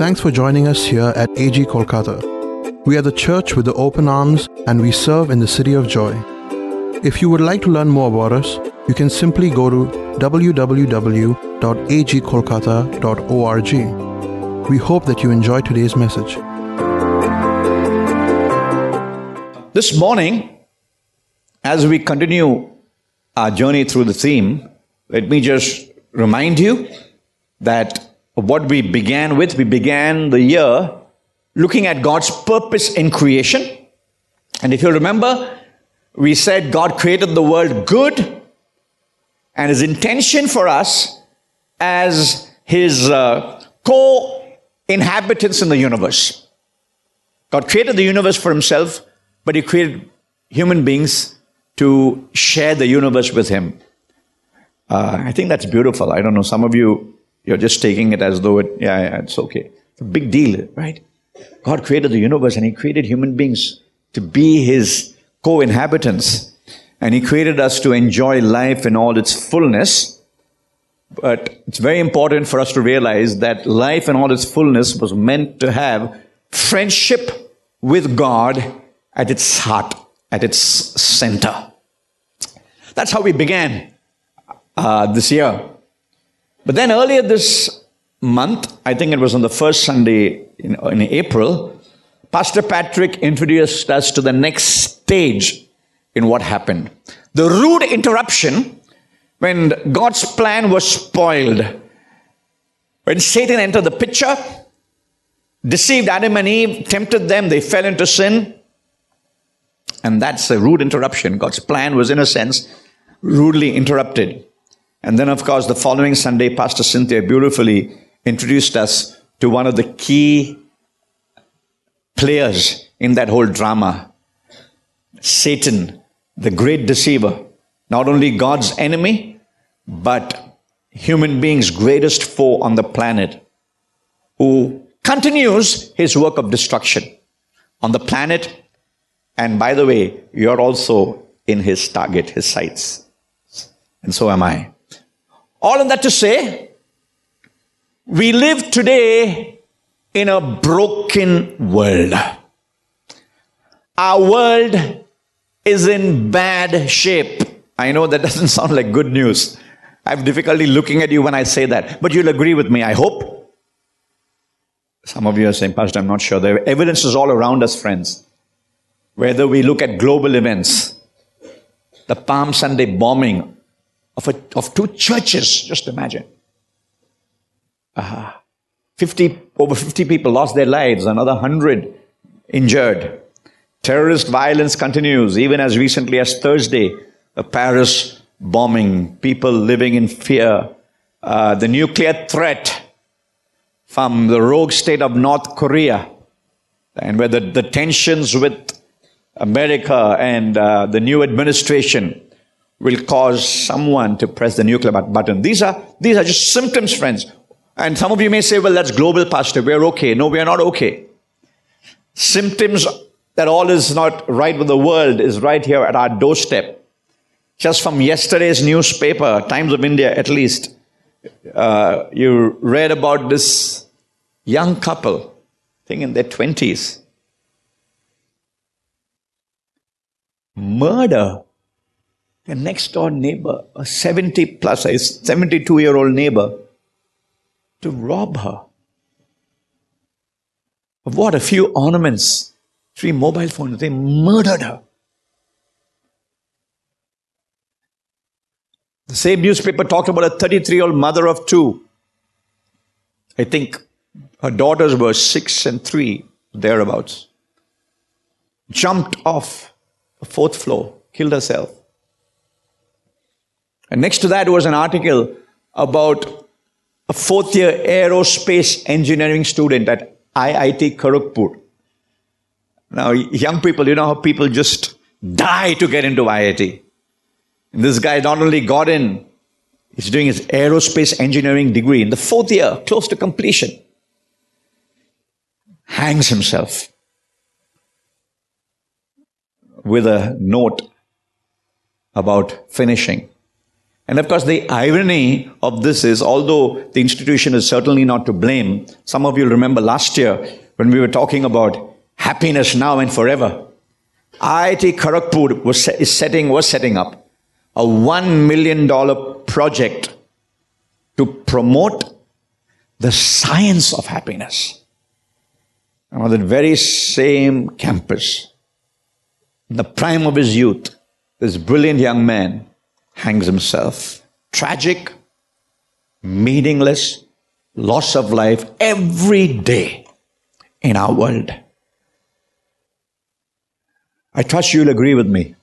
Thanks for joining us here at AG Kolkata. We are the church with the open arms and we serve in the city of joy. If you would like to learn more about us, you can simply go to www.agkolkata.org. We hope that you enjoy today's message. This morning, as we continue our journey through the theme, let me just remind you that what we began with, we began the year looking at God's purpose in creation. And if you remember, we said God created the world good and his intention for us as his uh, co inhabitants in the universe. God created the universe for himself, but he created human beings to share the universe with him. Uh, I think that's beautiful. I don't know, some of you, you're just taking it as though it, yeah, yeah, it's okay. It's a big deal, right? God created the universe and he created human beings to be his co-inhabitants. And he created us to enjoy life in all its fullness. But it's very important for us to realize that life in all its fullness was meant to have friendship with God at its heart, at its center. That's how we began uh, this year. But then earlier this month, I think it was on the first Sunday in, in April, Pastor Patrick introduced us to the next stage in what happened. The rude interruption when God's plan was spoiled. When Satan entered the picture, deceived Adam and Eve, tempted them, they fell into sin. And that's a rude interruption. God's plan was, in a sense, rudely interrupted. And then, of course, the following Sunday, Pastor Cynthia beautifully introduced us to one of the key players in that whole drama Satan, the great deceiver, not only God's enemy, but human beings' greatest foe on the planet, who continues his work of destruction on the planet. And by the way, you're also in his target, his sights. And so am I. All of that to say, we live today in a broken world. Our world is in bad shape. I know that doesn't sound like good news. I have difficulty looking at you when I say that, but you'll agree with me, I hope. Some of you are saying, Pastor, I'm not sure. The evidence is all around us, friends. Whether we look at global events, the Palm Sunday bombing of, a, of two churches, just imagine. Uh, 50, over 50 people lost their lives, another 100 injured. Terrorist violence continues, even as recently as Thursday, a Paris bombing, people living in fear, uh, the nuclear threat from the rogue state of North Korea, and where the, the tensions with America and uh, the new administration will cause someone to press the nuclear button. These are, these are just symptoms, friends. And some of you may say, well, that's global, Pastor. We're okay. No, we are not okay. Symptoms that all is not right with the world is right here at our doorstep. Just from yesterday's newspaper, Times of India at least, uh, you read about this young couple, I think in their 20s. Murder a next door neighbor, a 70 plus, a 72 year old neighbor, to rob her of what? A few ornaments, three mobile phones. They murdered her. The same newspaper talked about a 33 year old mother of two. I think her daughters were six and three, thereabouts. Jumped off the fourth floor, killed herself. And next to that was an article about a fourth year aerospace engineering student at IIT Kharagpur. Now, young people, you know how people just die to get into IIT. And this guy not only got in, he's doing his aerospace engineering degree in the fourth year, close to completion. Hangs himself with a note about finishing. And of course, the irony of this is, although the institution is certainly not to blame, some of you will remember last year when we were talking about happiness now and forever. IIT Kharagpur was, is setting, was setting up a $1 million project to promote the science of happiness. On that very same campus, in the prime of his youth, this brilliant young man hangs himself. Tragic, meaningless, loss of life every day in our world. I trust you'll agree with me.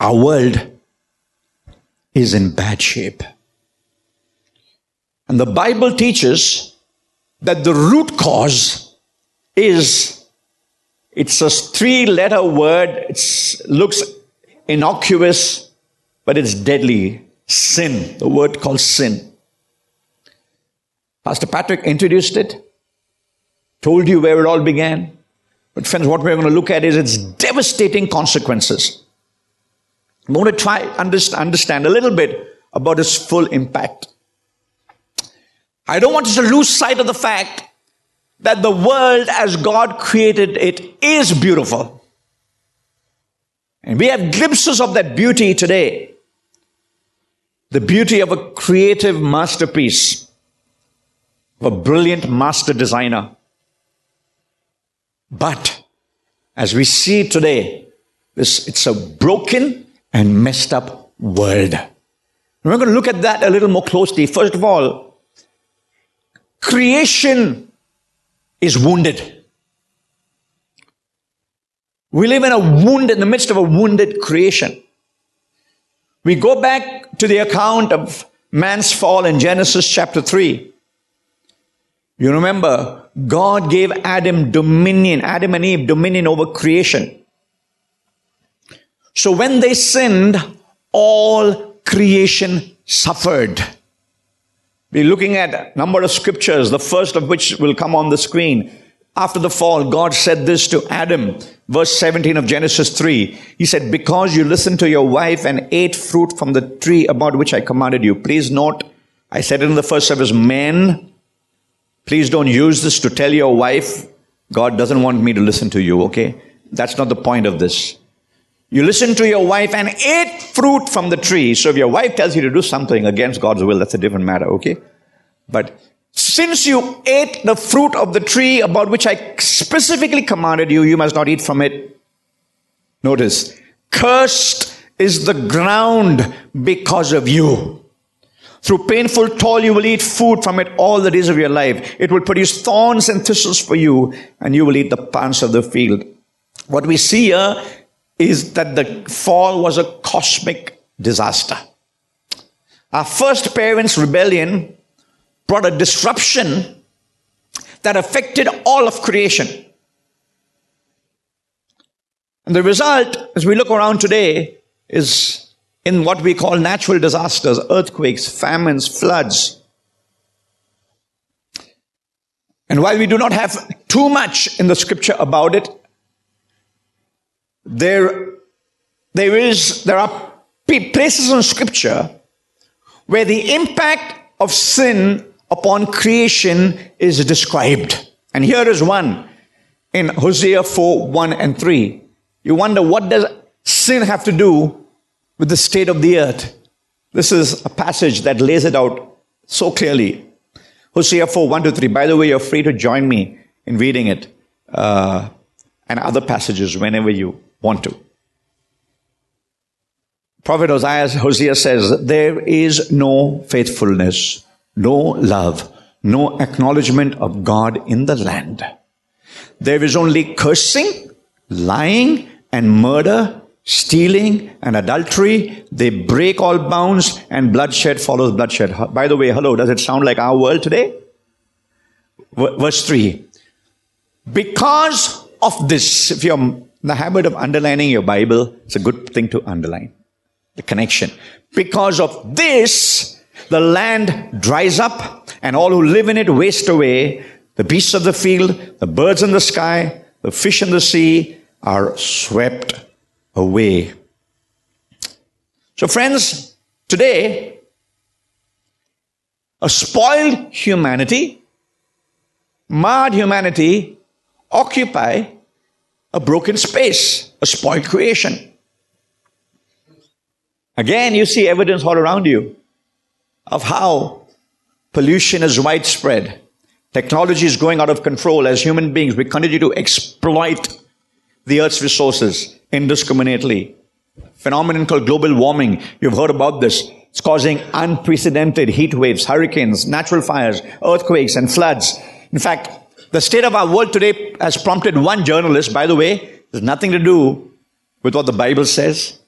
Our world is in bad shape. And the Bible teaches that the root cause is it's a three letter word. It looks innocuous, but it's deadly. Sin, the word called sin. Pastor Patrick introduced it, told you where it all began. But friends, what we're going to look at is its devastating consequences. I'm going to try understand a little bit about its full impact. I don't want us to lose sight of the fact that the world as God created it is beautiful. And we have glimpses of that beauty today. The beauty of a creative masterpiece, of a brilliant master designer. But as we see today, this, it's a broken and messed up world. we're going to look at that a little more closely. First of all, creation is wounded. We live in a wound, in the midst of a wounded creation. We go back to the account of man's fall in Genesis chapter 3. You remember, God gave Adam dominion, Adam and Eve dominion over creation. So when they sinned, all creation suffered. We're looking at a number of scriptures, the first of which will come on the screen. After the fall, God said this to Adam, verse 17 of Genesis 3. He said, Because you listened to your wife and ate fruit from the tree about which I commanded you. Please note, I said it in the first service, men Please don't use this to tell your wife, God doesn't want me to listen to you, okay? That's not the point of this. You listen to your wife and ate fruit from the tree. So if your wife tells you to do something against God's will, that's a different matter, okay? But since you ate the fruit of the tree about which I specifically commanded you, you must not eat from it. Notice, cursed is the ground because of you. Through painful toil, you will eat food from it all the days of your life. It will produce thorns and thistles for you, and you will eat the plants of the field. What we see here is that the fall was a cosmic disaster. Our first parents' rebellion brought a disruption that affected all of creation. And the result, as we look around today, is in what we call natural disasters, earthquakes, famines, floods. And while we do not have too much in the scripture about it, there, there is, there are places in scripture where the impact of sin upon creation is described. And here is one in Hosea 4, 1 and 3. You wonder what does sin have to do with the state of the earth. This is a passage that lays it out so clearly. Hosea 4 1 to 3. By the way, you're free to join me in reading it uh, and other passages whenever you want to. Prophet Hosea, Hosea says, There is no faithfulness, no love, no acknowledgement of God in the land. There is only cursing, lying, and murder stealing and adultery. They break all bounds and bloodshed follows bloodshed. By the way, hello, does it sound like our world today? Verse 3. Because of this, if you're in the habit of underlining your Bible, it's a good thing to underline the connection. Because of this, the land dries up and all who live in it waste away. The beasts of the field, the birds in the sky, the fish in the sea are swept away. So, friends, Today, a spoiled humanity, marred humanity, occupy a broken space, a spoiled creation. Again, you see evidence all around you of how pollution is widespread. Technology is going out of control as human beings. We continue to exploit the earth's resources indiscriminately. Phenomenon called global warming. You've heard about this. It's causing unprecedented heat waves, hurricanes, natural fires, earthquakes, and floods. In fact, the state of our world today has prompted one journalist, by the way, there's nothing to do with what the Bible says.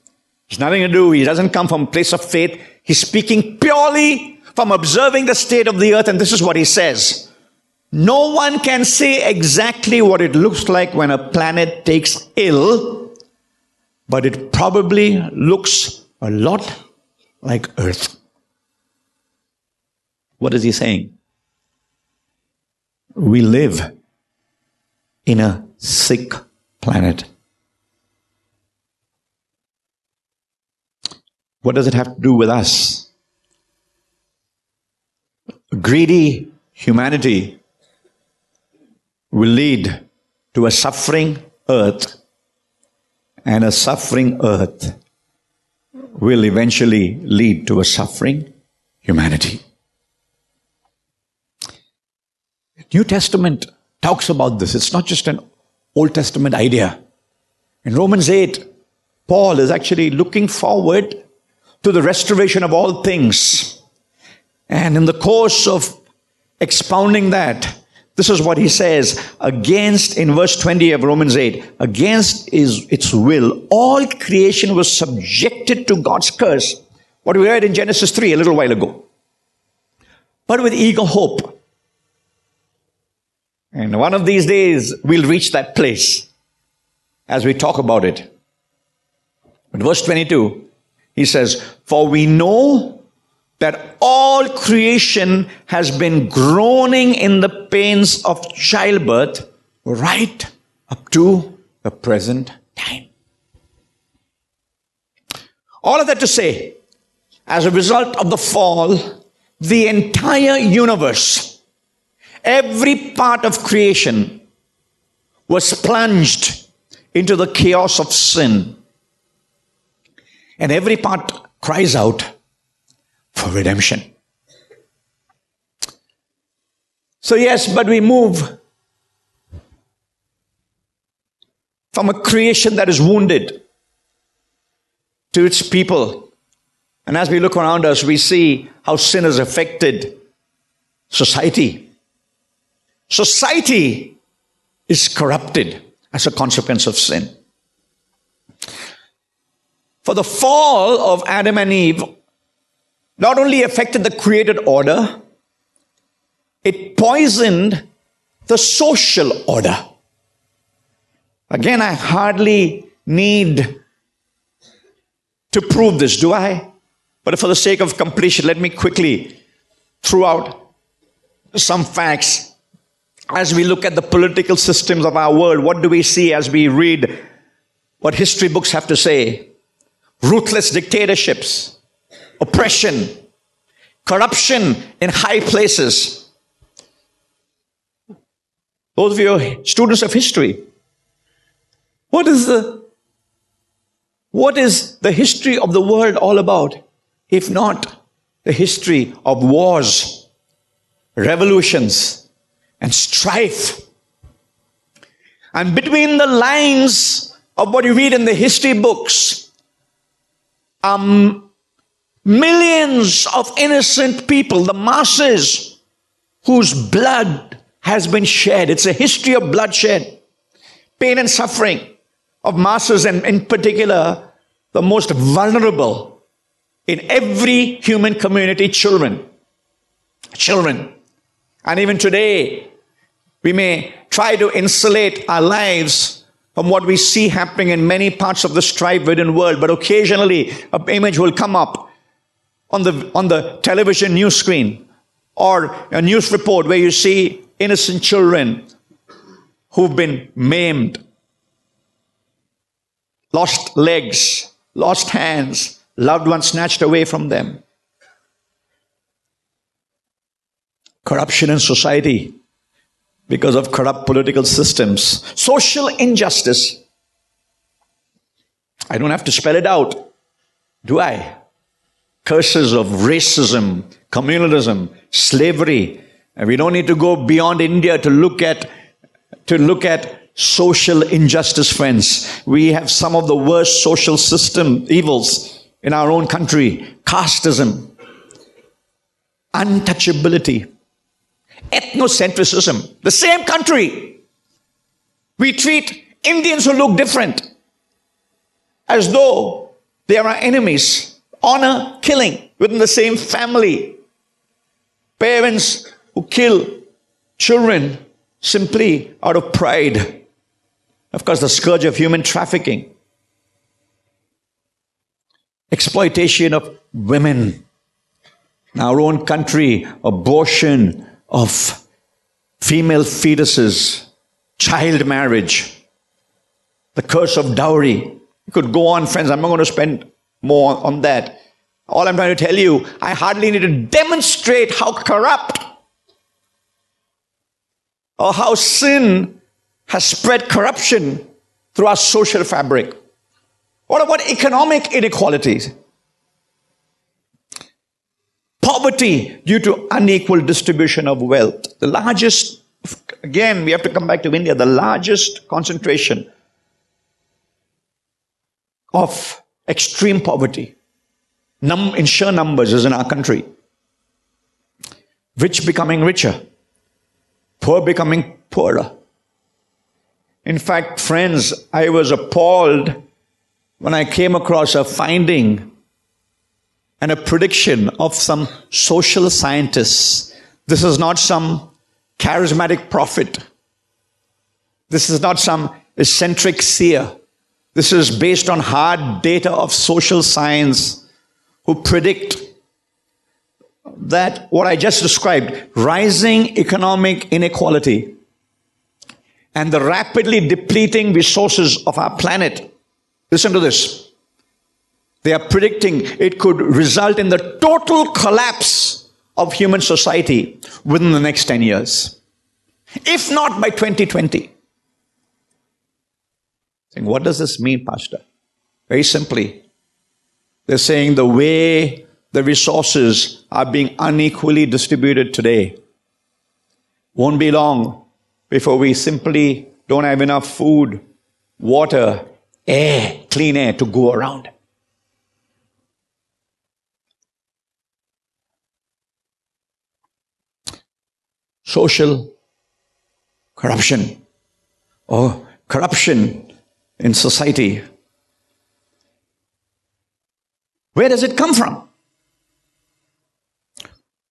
It's nothing to do. He doesn't come from place of faith. He's speaking purely from observing the state of the earth. And this is what he says. No one can say exactly what it looks like when a planet takes ill, but it probably looks a lot like Earth. What is he saying? We live in a sick planet. What does it have to do with us? Greedy humanity will lead to a suffering earth, and a suffering earth will eventually lead to a suffering humanity. New Testament talks about this. It's not just an Old Testament idea. In Romans 8, Paul is actually looking forward to the restoration of all things. And in the course of expounding that, this is what he says against, in verse 20 of Romans 8, against is its will, all creation was subjected to God's curse. What we read in Genesis 3 a little while ago. But with eager hope. And one of these days we'll reach that place as we talk about it. But verse 22, he says, For we know that all creation has been groaning in the pains of childbirth right up to the present time. All of that to say, as a result of the fall, the entire universe, every part of creation was plunged into the chaos of sin. And every part cries out, for redemption. So, yes, but we move from a creation that is wounded to its people. And as we look around us, we see how sin has affected society. Society is corrupted as a consequence of sin. For the fall of Adam and Eve not only affected the created order, it poisoned the social order. Again, I hardly need to prove this, do I? But for the sake of completion, let me quickly throw out some facts. As we look at the political systems of our world, what do we see as we read what history books have to say? Ruthless dictatorships, oppression, corruption in high places. Those of you students of history, what is the what is the history of the world all about if not the history of wars, revolutions, and strife? And between the lines of what you read in the history books, um, Millions of innocent people, the masses whose blood has been shed. It's a history of bloodshed, pain and suffering of masses, and in particular, the most vulnerable in every human community children. Children. And even today, we may try to insulate our lives from what we see happening in many parts of the strife ridden world, but occasionally an image will come up on the, on the television news screen or a news report where you see innocent children who've been maimed, lost legs, lost hands, loved ones snatched away from them. Corruption in society because of corrupt political systems, social injustice. I don't have to spell it out, do I? Curses of racism, communalism, slavery. And we don't need to go beyond India to look at to look at social injustice, friends. We have some of the worst social system evils in our own country. Casteism, untouchability, ethnocentrism. The same country. We treat Indians who look different as though they are our enemies. Honor killing within the same family. Parents who kill children simply out of pride. Of course, the scourge of human trafficking, exploitation of women. In our own country, abortion of female fetuses, child marriage, the curse of dowry. You could go on, friends. I'm not going to spend more on that. All I'm trying to tell you, I hardly need to demonstrate how corrupt or how sin has spread corruption through our social fabric. What about economic inequalities? Poverty due to unequal distribution of wealth. The largest, again, we have to come back to India, the largest concentration of extreme poverty num- in sheer numbers is in our country. Rich becoming richer poor becoming poorer. In fact, friends, I was appalled when I came across a finding and a prediction of some social scientists. This is not some charismatic prophet. This is not some eccentric seer. This is based on hard data of social science who predict that what I just described, rising economic inequality and the rapidly depleting resources of our planet. Listen to this. They are predicting it could result in the total collapse of human society within the next 10 years. If not by 2020. Saying, what does this mean, Pastor? Very simply, they're saying the way the resources are being unequally distributed today. Won't be long before we simply don't have enough food, water, air, clean air to go around. Social corruption or corruption in society. Where does it come from?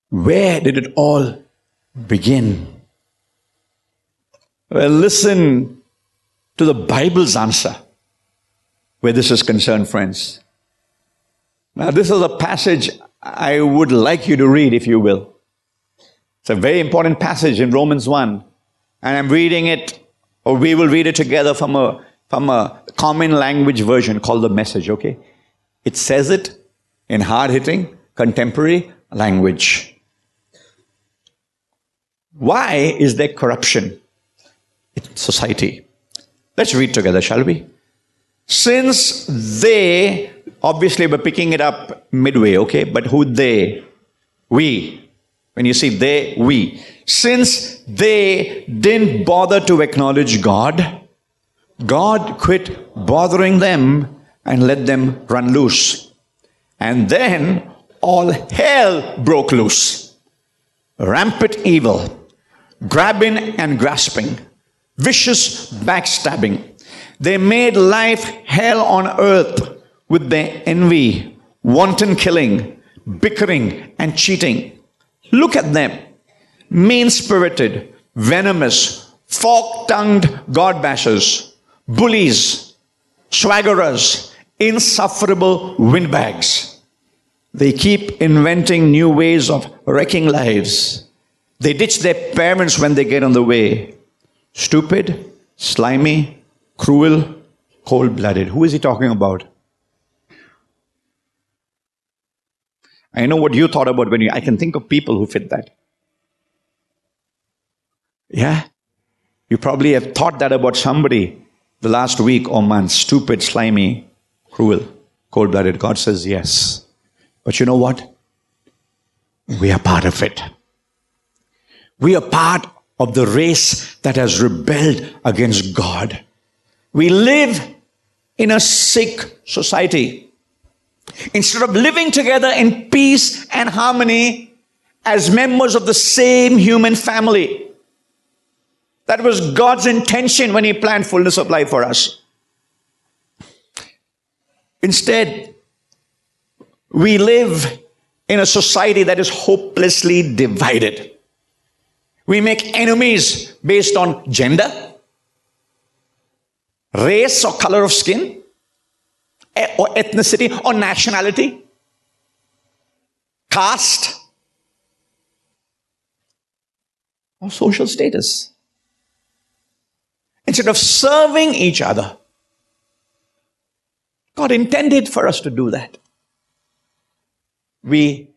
Where did it all begin? Well, listen to the Bible's answer where this is concerned, friends. Now, this is a passage I would like you to read, if you will. It's a very important passage in Romans 1. And I'm reading it, or we will read it together from a, from a common language version called the message, okay? It says it in hard hitting, contemporary language. Why is there corruption in society? Let's read together, shall we? Since they, obviously we're picking it up midway, okay? But who they? We. When you see they, we. Since they didn't bother to acknowledge God, God quit bothering them and let them run loose. And then all hell broke loose. Rampant evil grabbing and grasping, vicious backstabbing. They made life hell on earth with their envy, wanton killing, bickering, and cheating. Look at them mean spirited, venomous, fork tongued God bashers, bullies, swaggerers, insufferable windbags. They keep inventing new ways of wrecking lives. They ditch their parents when they get on the way. Stupid, slimy, cruel, cold blooded. Who is he talking about? I know what you thought about when you, I can think of people who fit that. Yeah. You probably have thought that about somebody the last week oh or month. Stupid, slimy, cruel, cold blooded. God says yes. But you know what? We are part of it. We are part of the race that has rebelled against God. We live in a sick society. Instead of living together in peace and harmony as members of the same human family, that was God's intention when He planned fullness of life for us. Instead, we live in a society that is hopelessly divided. We make enemies based on gender, race or color of skin, Eh, or ethnicity or nationality, caste, or social status. Instead of serving each other, God intended for us to do that. We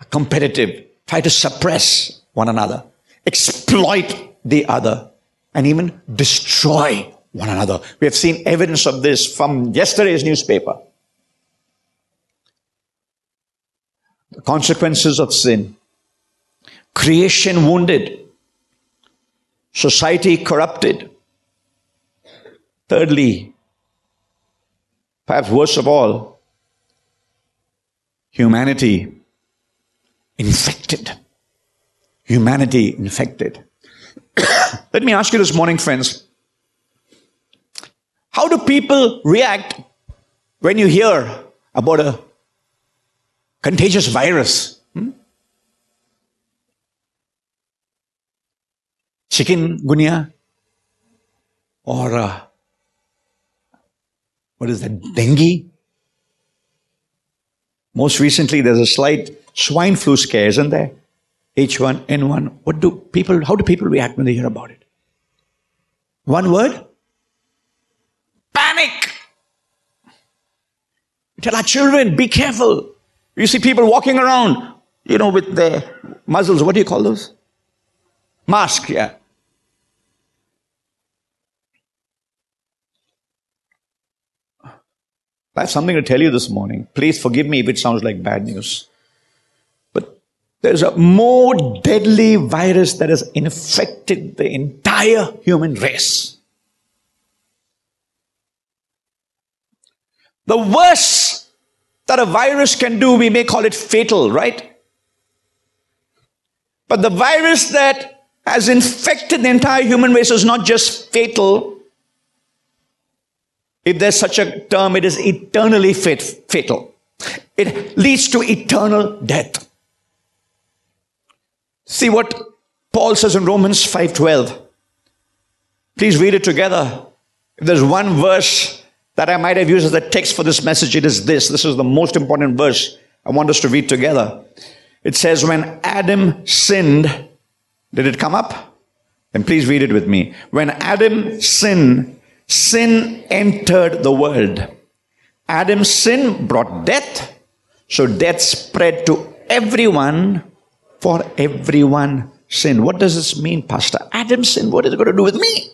are competitive, try to suppress one another, exploit the other, and even destroy one another. We have seen evidence of this from yesterday's newspaper. The consequences of sin. Creation wounded. Society corrupted. Thirdly, perhaps worst of all, humanity infected. Humanity infected. Let me ask you this morning, friends. How do people react when you hear about a contagious virus? Hmm? Chikungunya or uh, what is that? Dengue? Most recently, there's a slight swine flu scare, isn't there? H1N1. What do people, how do people react when they hear about it? One word? Panic. tell our children, be careful. You see people walking around, you know, with their muzzles. What do you call those? Mask, yeah. I have something to tell you this morning. Please forgive me if it sounds like bad news. But there's a more deadly virus that has infected the entire human race. The worst that a virus can do, we may call it fatal, right? But the virus that has infected the entire human race is not just fatal. If there's such a term, it is eternally fatal. It leads to eternal death. See what Paul says in Romans 5:12. Please read it together. If there's one verse that I might have used as a text for this message, it is this. This is the most important verse I want us to read together. It says, When Adam sinned, did it come up? Then please read it with me. When Adam sinned, sin entered the world. Adam's sin brought death, so death spread to everyone, for everyone sin. What does this mean, Pastor? Adam's sin, what is it going to do with me?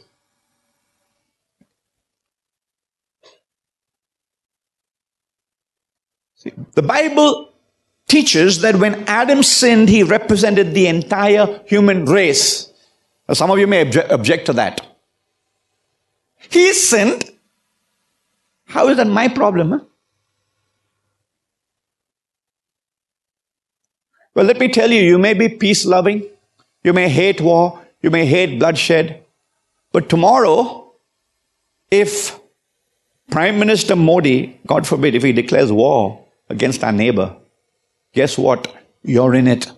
The Bible teaches that when Adam sinned, he represented the entire human race. Now, some of you may obje- object to that. He sinned. How is that my problem? Huh? Well, let me tell you, you may be peace loving, you may hate war, you may hate bloodshed, but tomorrow, if Prime Minister Modi, God forbid, if he declares war, against our neighbor, guess what? You're in it.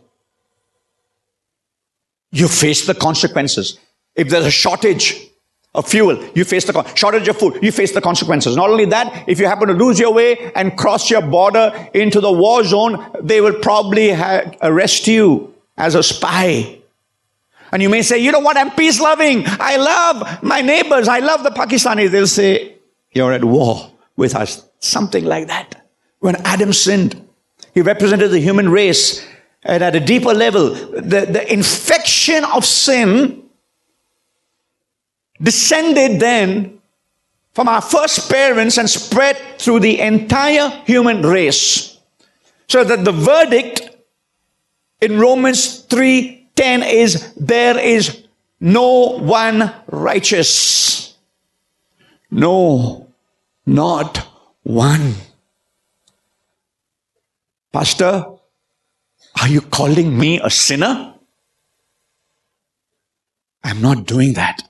You face the consequences. If there's a shortage of fuel, you face the con- shortage of food, you face the consequences. Not only that, if you happen to lose your way and cross your border into the war zone, they will probably ha- arrest you as a spy. And you may say, you know what, I'm peace loving. I love my neighbors. I love the Pakistanis. They'll say, you're at war with us. Something like that. When Adam sinned, He represented the human race. And at a deeper level, the, the infection of sin descended then from our first parents and spread through the entire human race. So that the verdict in Romans 3:10 is there is no one righteous. No, not one. Pastor, are you calling me a sinner? I'm not doing that.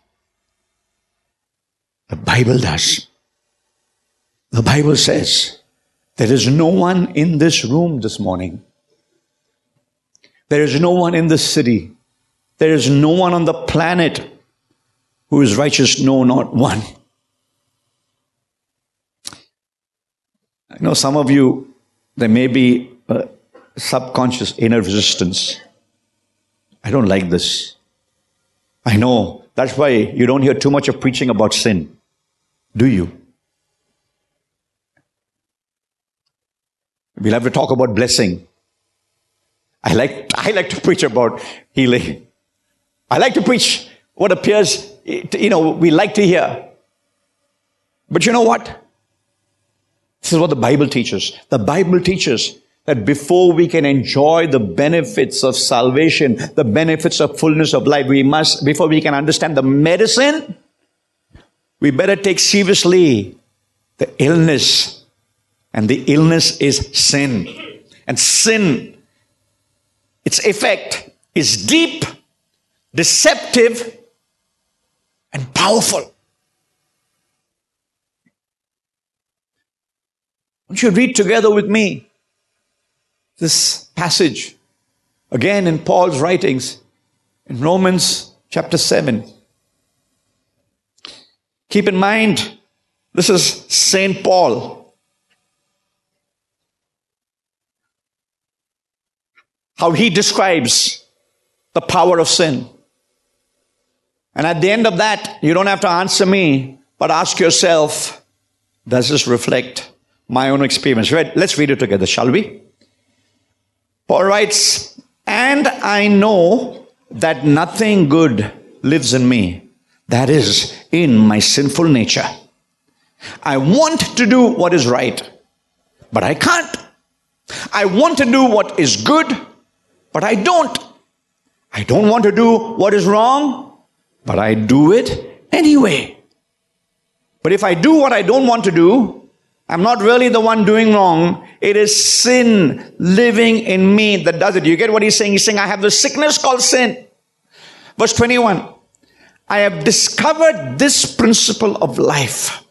The Bible does. The Bible says there is no one in this room this morning. There is no one in this city. There is no one on the planet who is righteous, no, not one. I know some of you, there may be a subconscious inner resistance. I don't like this. I know. That's why you don't hear too much of preaching about sin. Do you? We'll have to talk about blessing. I like, I like to preach about healing. I like to preach what appears, you know, we like to hear. But you know what? This is what the Bible teaches. The Bible teaches that before we can enjoy the benefits of salvation, the benefits of fullness of life, we must, before we can understand the medicine, we better take seriously the illness. And the illness is sin. And sin, its effect is deep, deceptive, and powerful. Won't you read together with me this passage again in Paul's writings in Romans chapter 7. Keep in mind, this is St. Paul. How he describes the power of sin. And at the end of that, you don't have to answer me, but ask yourself, does this reflect my own experience? Right? Let's read it together, shall we? Paul writes, and I know that nothing good lives in me that is, in my sinful nature. I want to do what is right, but I can't. I want to do what is good, but I don't. I don't want to do what is wrong, but I do it anyway. But if I do what I don't want to do, I'm not really the one doing wrong. It is sin living in me that does it. You get what he's saying? He's saying, I have the sickness called sin. Verse 21. I have discovered this principle of life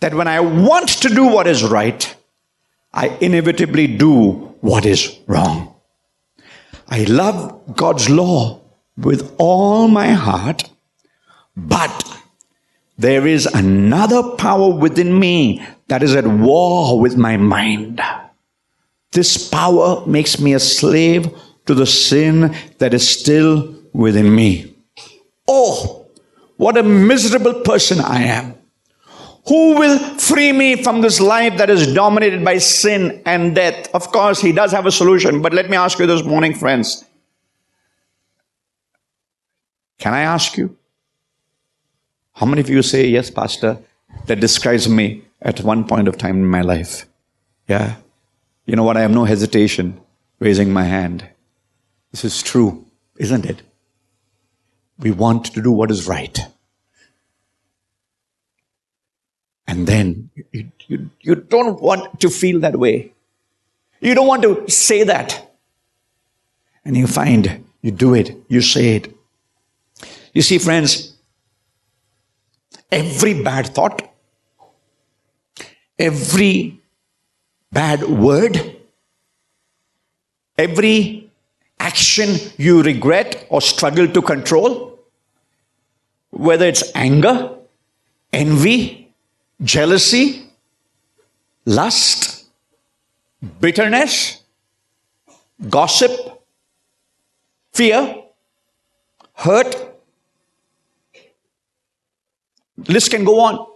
that when I want to do what is right, I inevitably do what is wrong. I love God's law with all my heart, but there is another power within me that is at war with my mind. This power makes me a slave to the sin that is still within me. Oh, what a miserable person I am. Who will free me from this life that is dominated by sin and death? Of course, he does have a solution, but let me ask you this morning, friends. Can I ask you? How many of you say, Yes, Pastor, that describes me at one point of time in my life? Yeah. You know what? I have no hesitation raising my hand. This is true, isn't it? We want to do what is right. And then you, you, you don't want to feel that way. You don't want to say that. And you find you do it, you say it. You see, friends, every bad thought, every bad word, every action you regret or struggle to control, whether it's anger, envy, jealousy, lust, bitterness, gossip, fear, hurt. List can go on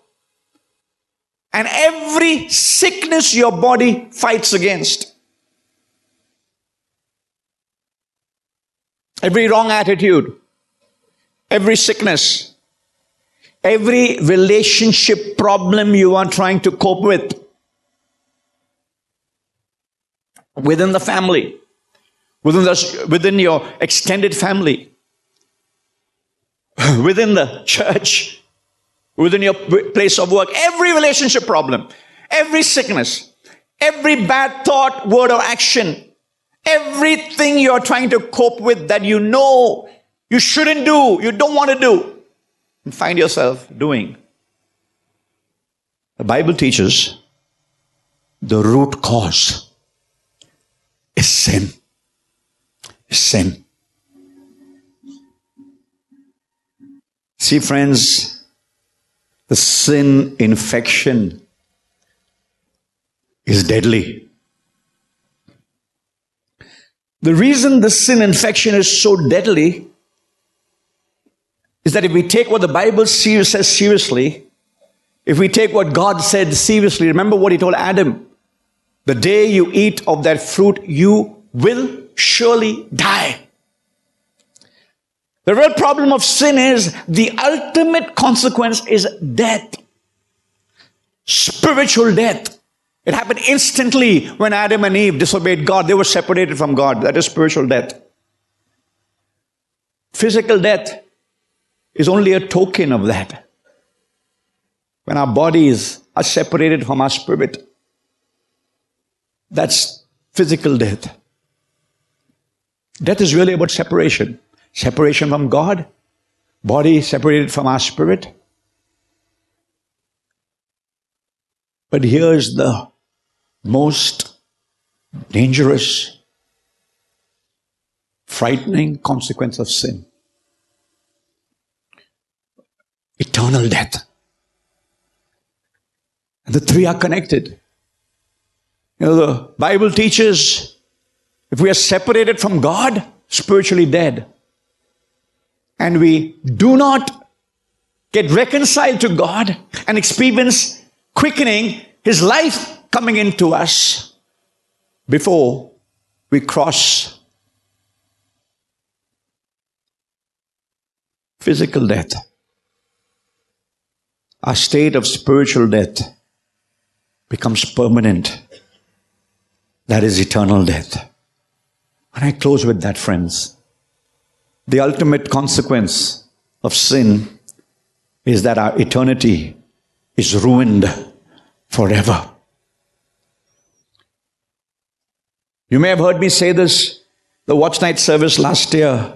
and every sickness your body fights against. Every wrong attitude, every sickness, every relationship problem you are trying to cope with. Within the family, within, the, within your extended family, within the church, within your place of work, every relationship problem, every sickness, every bad thought, word, or action, everything you're trying to cope with that you know you shouldn't do, you don't want to do, and find yourself doing. The Bible teaches the root cause is sin. Sin. See, friends, the sin infection is deadly. The reason the sin infection is so deadly is that if we take what the Bible says seriously, if we take what God said seriously, remember what He told Adam the day you eat of that fruit, you will surely die. The real problem of sin is the ultimate consequence is death. Spiritual death. It happened instantly when Adam and Eve disobeyed God. They were separated from God. That is spiritual death. Physical death is only a token of that. When our bodies are separated from our spirit, that's physical death. Death is really about separation separation from God, body separated from our spirit. But here's the most dangerous, frightening consequence of sin eternal death. And the three are connected. You know, the Bible teaches if we are separated from God, spiritually dead, and we do not get reconciled to God and experience quickening His life coming into us before we cross physical death, our state of spiritual death becomes permanent. That is eternal death. And I close with that, friends. The ultimate consequence of sin is that our eternity is ruined forever. You may have heard me say this the watch night service last year,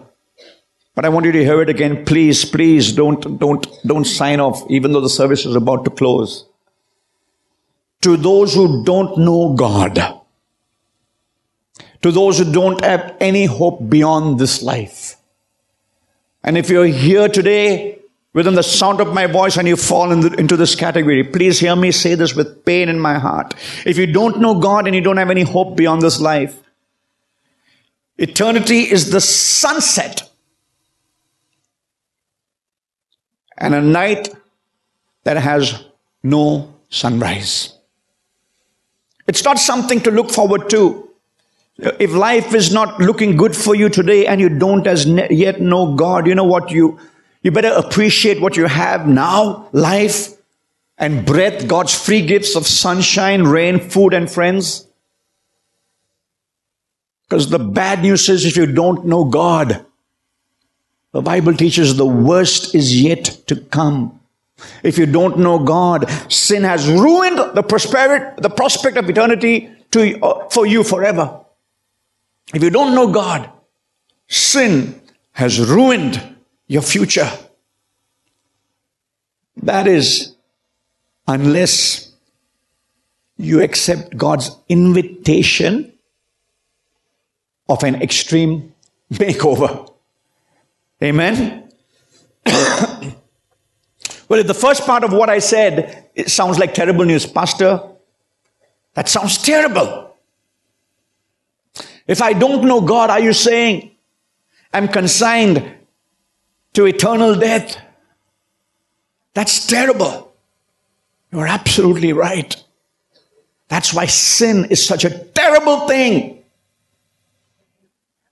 but I want you to hear it again. Please, please don't, don't, don't sign off, even though the service is about to close. To those who don't know God, to those who don't have any hope beyond this life. And if you're here today within the sound of my voice and you fall in the, into this category, please hear me say this with pain in my heart. If you don't know God and you don't have any hope beyond this life, eternity is the sunset and a night that has no sunrise. It's not something to look forward to. If life is not looking good for you today and you don't as yet know God, you know what you, you better appreciate what you have now, life and breath, God's free gifts of sunshine, rain, food and friends. Because the bad news is if you don't know God, the Bible teaches the worst is yet to come. If you don't know God, sin has ruined the prosperity, the prospect of eternity to, uh, for you forever. If you don't know God, sin has ruined your future. That is, unless you accept God's invitation of an extreme makeover. Amen? well, if the first part of what I said it sounds like terrible news, Pastor, that sounds terrible. If I don't know God, are you saying I'm consigned to eternal death? That's terrible. You're absolutely right. That's why sin is such a terrible thing.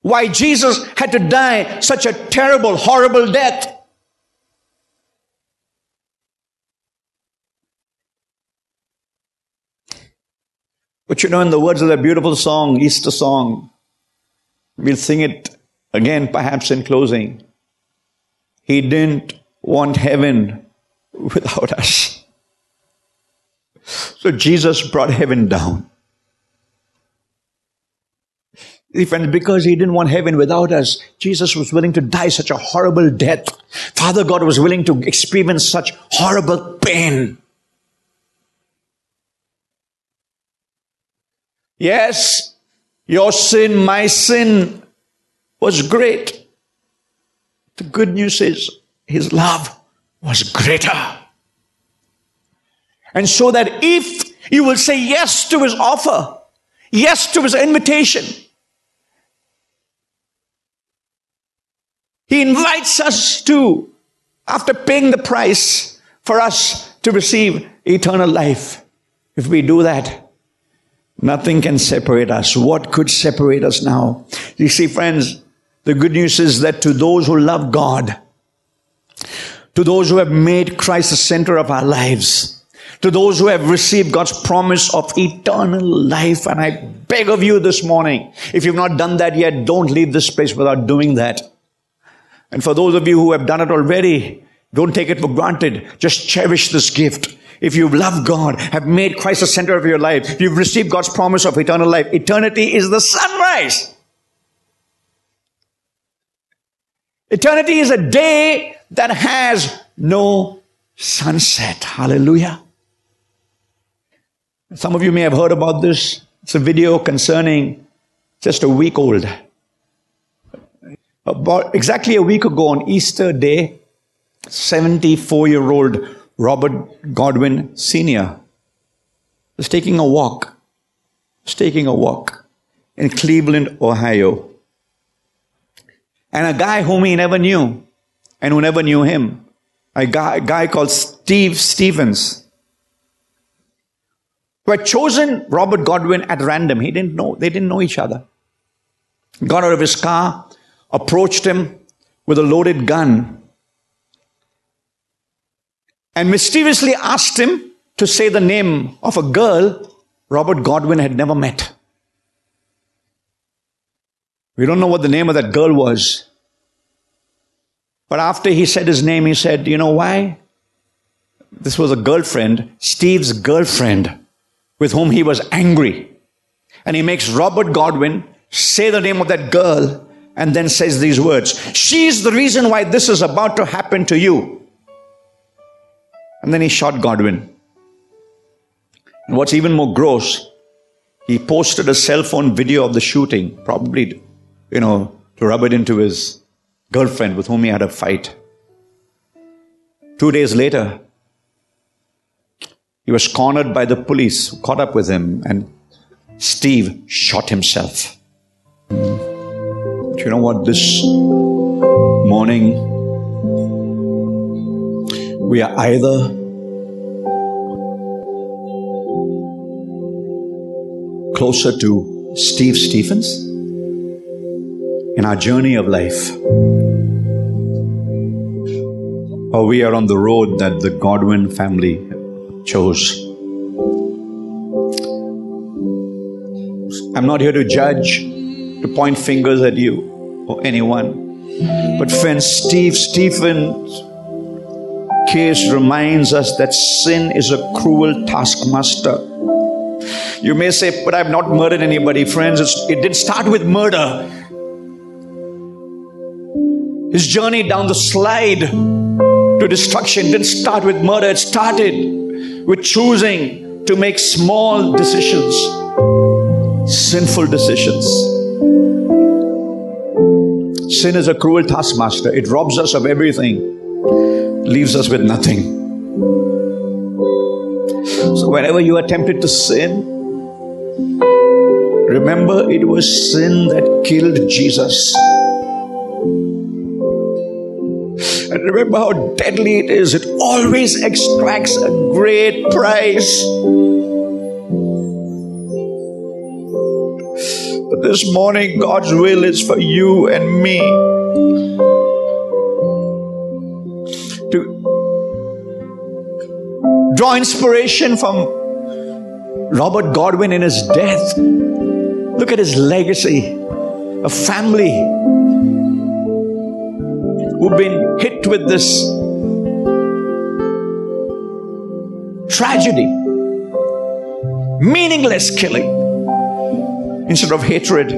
why Jesus had to die such a terrible, horrible death. But you know, in the words of that beautiful song, Easter song, we'll sing it again, perhaps in closing. He didn't want heaven without us. So Jesus brought heaven down. Friends, because he didn't want heaven without us, Jesus was willing to die such a horrible death. Father God was willing to experience such horrible pain. Yes, your sin, my sin was great. The good news is his love was greater. And so that if you will say yes to his offer, yes to his invitation, he invites us to, after paying the price for us to receive eternal life. If we do that, Nothing can separate us. What could separate us now? You see, friends, the good news is that to those who love God, to those who have made Christ the center of our lives, to those who have received God's promise of eternal life, and I beg of you this morning, if you've not done that yet, don't leave this place without doing that. And for those of you who have done it already, don't take it for granted. Just cherish this gift if you love God, have made Christ the center of your life, you've received God's promise of eternal life. Eternity is the sunrise. Eternity is a day that has no sunset. Hallelujah. Some of you may have heard about this. It's a video concerning just a week old. About exactly a week ago on Easter Day, 74 year old Robert Godwin Sr. was taking a walk, was taking a walk in Cleveland, Ohio. And a guy whom he never knew and who never knew him, a guy, a guy called Steve Stephens, who had chosen Robert Godwin at random. He didn't know, they didn't know each other. Got out of his car, approached him with a loaded gun, and mysteriously asked him to say the name of a girl Robert Godwin had never met. We don't know what the name of that girl was. But after he said his name, he said, You know why? This was a girlfriend, Steve's girlfriend, with whom he was angry. And he makes Robert Godwin say the name of that girl and then says these words She's the reason why this is about to happen to you. And then he shot Godwin. And what's even more gross, he posted a cell phone video of the shooting, probably, you know, to rub it into his girlfriend with whom he had a fight. Two days later, he was cornered by the police who caught up with him, and Steve shot himself. You know what? This morning, we are either closer to Steve Stephens in our journey of life, or we are on the road that the Godwin family chose. I'm not here to judge, to point fingers at you or anyone. But friend, Steve Stephens case reminds us that sin is a cruel taskmaster. You may say, but I've not murdered anybody. Friends, it didn't start with murder. His journey down the slide to destruction didn't start with murder. It started with choosing to make small decisions, sinful decisions. Sin is a cruel taskmaster. It robs us of everything leaves us with nothing. So, whenever you are tempted to sin, remember it was sin that killed Jesus. And remember how deadly it is. It always extracts a great price. But this morning, God's will is for you and me draw inspiration from Robert Godwin in his death. Look at his legacy a family who've been hit with this tragedy, meaningless killing instead of hatred.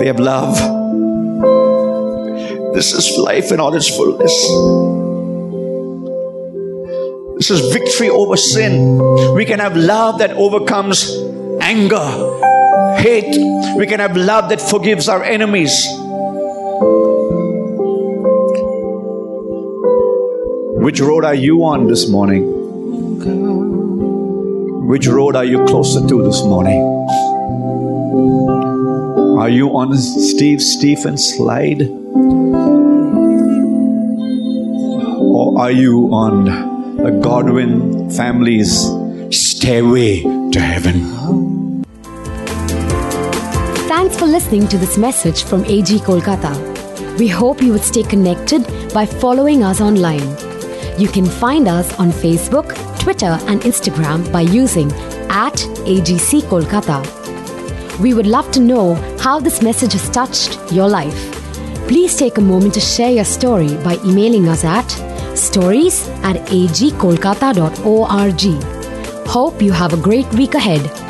They have love. This is life in all its fullness. This is victory over sin. We can have love that overcomes anger, hate. We can have love that forgives our enemies. Which road are you on this morning? Which road are you closer to this morning? Are you on Steve Stephens' slide? Or are you on the Godwin family's stairway to heaven? Thanks for listening to this message from AG Kolkata. We hope you would stay connected by following us online. You can find us on Facebook, Twitter, and Instagram by using at AGC Kolkata. We would love to know how this message has touched your life. Please take a moment to share your story by emailing us at stories at agkolkata.org. Hope you have a great week ahead.